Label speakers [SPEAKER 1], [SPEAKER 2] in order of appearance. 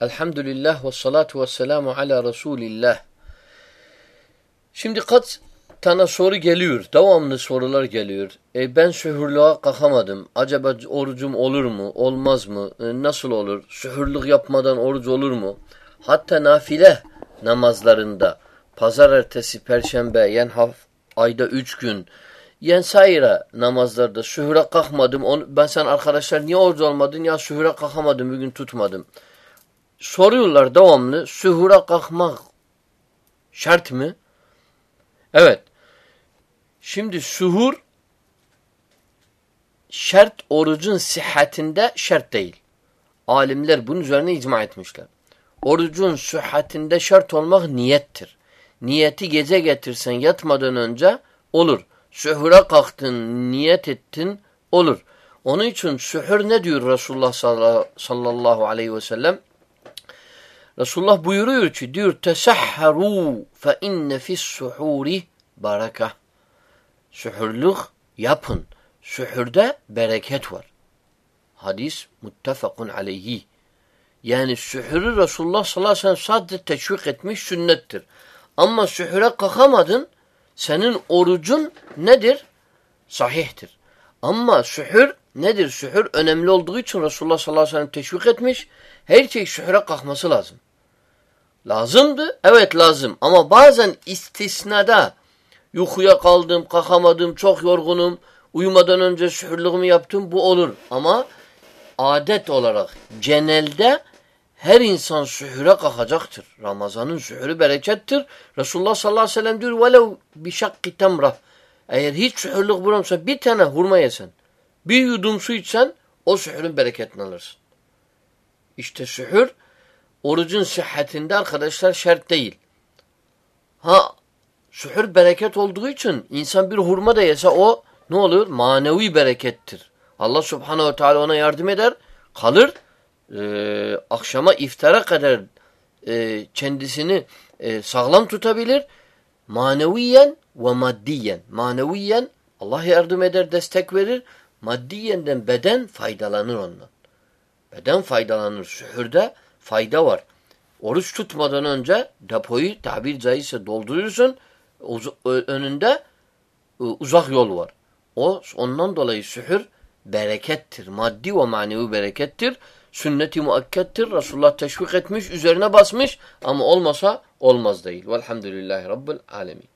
[SPEAKER 1] Elhamdülillah ve salatu ve selamu ala Resulillah. Şimdi kaç tane soru geliyor. Devamlı sorular geliyor. E ben sühürlüğe kalkamadım. Acaba orucum olur mu? Olmaz mı? E nasıl olur? Sühürlük yapmadan oruç olur mu? Hatta nafile namazlarında pazar ertesi perşembe yani ayda üç gün yen sayra namazlarda sühüre kalkmadım. Onu, ben sen arkadaşlar niye oruç olmadın? Ya sühüre kalkamadım bugün tutmadım soruyorlar devamlı sühura kalkmak şart mı? Evet. Şimdi suhur şart orucun sıhhatinde şart değil. Alimler bunun üzerine icma etmişler. Orucun sıhhatinde şart olmak niyettir. Niyeti gece getirsen yatmadan önce olur. Sühura kalktın, niyet ettin olur. Onun için sühür ne diyor Resulullah sallallahu aleyhi ve sellem? Resulullah buyuruyor ki diyor tesahharu fe inne fis suhuri baraka. Suhurluk yapın. Suhurda bereket var. Hadis muttefakun aleyhi. Yani suhuru Resulullah sallallahu aleyhi ve sellem sadece teşvik etmiş sünnettir. Ama suhure kalkamadın senin orucun nedir? Sahihtir. Ama suhur nedir? Suhur önemli olduğu için Resulullah sallallahu aleyhi ve sellem teşvik etmiş. Her şey suhure kalkması lazım. Lazımdı. Evet lazım. Ama bazen istisnada yukuya kaldım, kalkamadım, çok yorgunum, uyumadan önce şühürlüğümü yaptım bu olur. Ama adet olarak genelde her insan sühüre kalkacaktır. Ramazanın sühürü berekettir. Resulullah sallallahu aleyhi ve sellem diyor velev bir şakki temrah. Eğer hiç sühürlük bulamsa bir tane hurma yesen, bir yudum su içsen o sühürün bereketini alırsın. İşte sühür orucun sıhhatinde arkadaşlar şart değil. Ha suhur bereket olduğu için insan bir hurma da yese o ne olur? Manevi berekettir. Allah subhanehu teala ona yardım eder. Kalır. E, akşama iftara kadar e, kendisini e, sağlam tutabilir. Maneviyen ve maddiyen. Maneviyen Allah yardım eder, destek verir. Maddiyenden beden faydalanır ondan. Beden faydalanır. Sühürde fayda var. Oruç tutmadan önce depoyu tabir caizse dolduruyorsun. Önünde uzak yol var. O ondan dolayı sühür berekettir. Maddi ve manevi berekettir. Sünneti muakkettir. Resulullah teşvik etmiş, üzerine basmış ama olmasa olmaz değil. Velhamdülillahi Rabbil alemin.